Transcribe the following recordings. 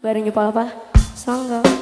Bareng apa? Sangga.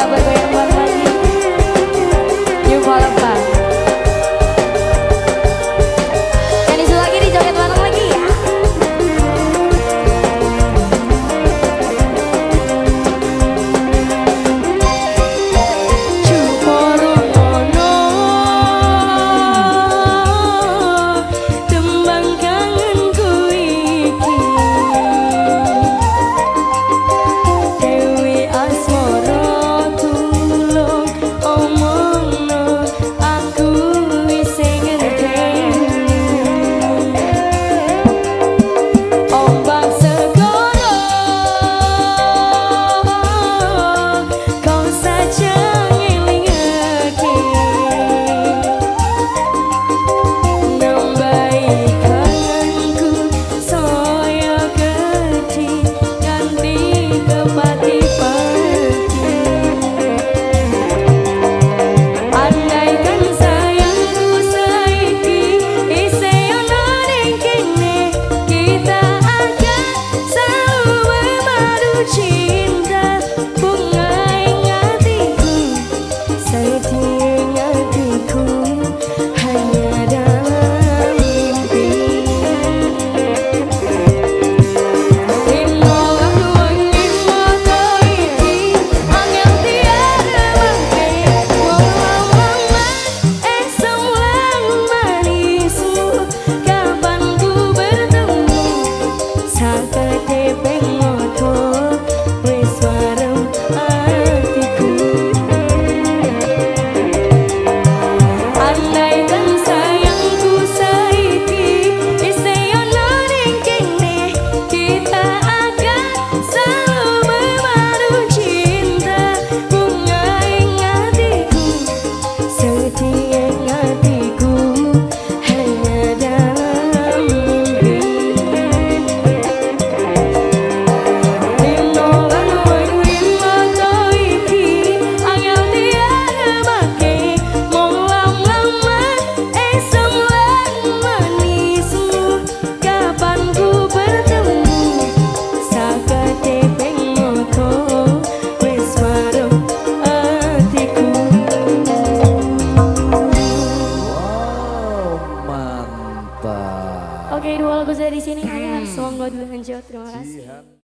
another way.